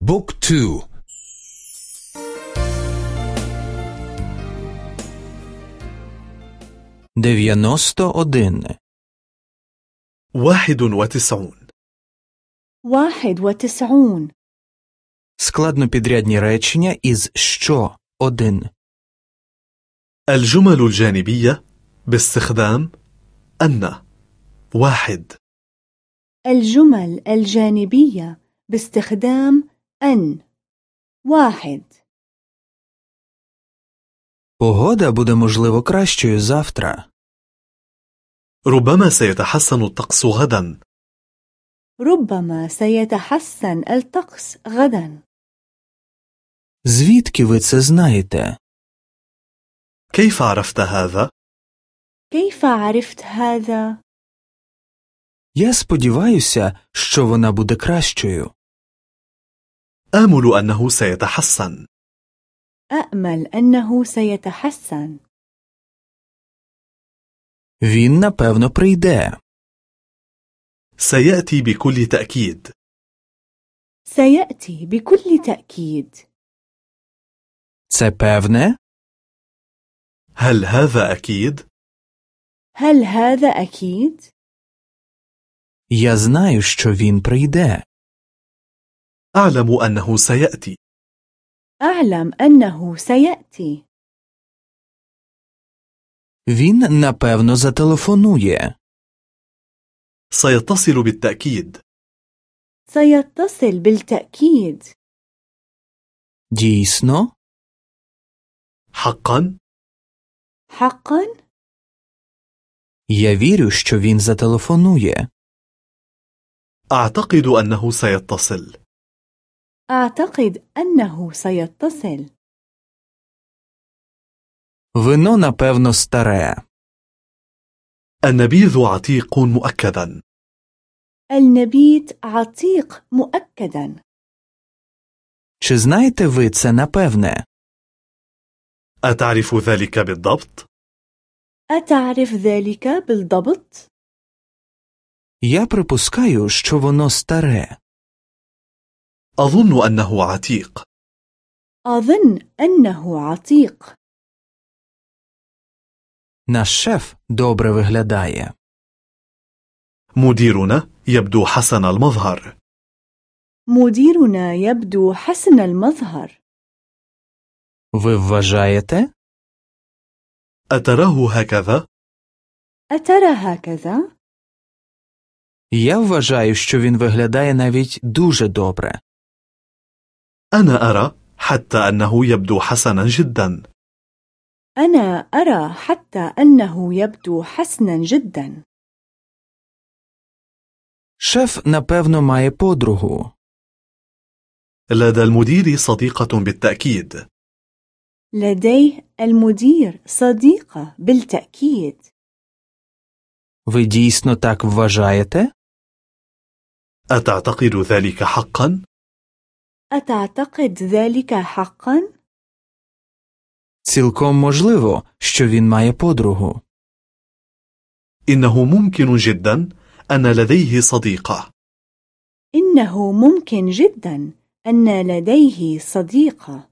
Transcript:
بوك تو дев'яносто один واحد وتسعون واحد وتسعون Складнопідрядні речення із що один. الجمل الجانبية باستخدام أن واحد الجمل الجانبية باستخدام أن واحد Погода буде можливо кращою завтра. ربما سيتحسن الطقس غدا ربما سيتحسن الطقس غدا Звідки ви це знаєте? كيف عرفت هذا؟ كيف عرفت هذا؟ Я сподіваюся, що вона буде кращою. آمل أنه سيتحسن أأمل أنه سيتحسن Він напевно прийде. سيأتي بكل تأكيد سيأتي بكل تأكيد Це певне? هل هذا أكيد؟ هل هذا أكيد؟ Я знаю, що він прийде. أعلم أنه سيأتي أعلم أنه سيأتي Він напевно зателефонує. سيتصل بالتأكيد سيتصل بالتأكيد Дійсно? حقا حقا؟ Я вірю, що він зателефонує. أعتقد أنه سيتصل أعتقد أنه سيتصل Вино напевно старе. النبيذ عتيق مؤكدا النبيت عتيق مؤكدا Чи знаєте ви це напевне? أتعرف ذلك بالضبط؟ أتعرف ذلك بالضبط؟ Я припускаю, що воно старе. أظن أنه عتيق أظن أنه عتيق Наш шеф добре виглядає. مديرنا يبدو حسن المظهر مديرنا يبدو حسن المظهر Ви вважаєте? أتراه هكذا؟ أترى هكذا؟ Я вважаю, що він виглядає навіть дуже добре. أنا أرى حتى أنه يبدو حسنا جدا أنا أرى حتى أنه يبدو حسنا جدا Шеф, напевно, має подругу. لدى المدير صديقة بالتأكيد لديه المدير صديقة بالتأكيد Ви дійсно так вважаєте? أتعتقد ذلك حقا؟ أتعتقد ذلك حقا؟ Цілком можливо, що він має подругу. إنه ممكن جدا أن لديه صديقة إنه ممكن جدا أن لديه صديقة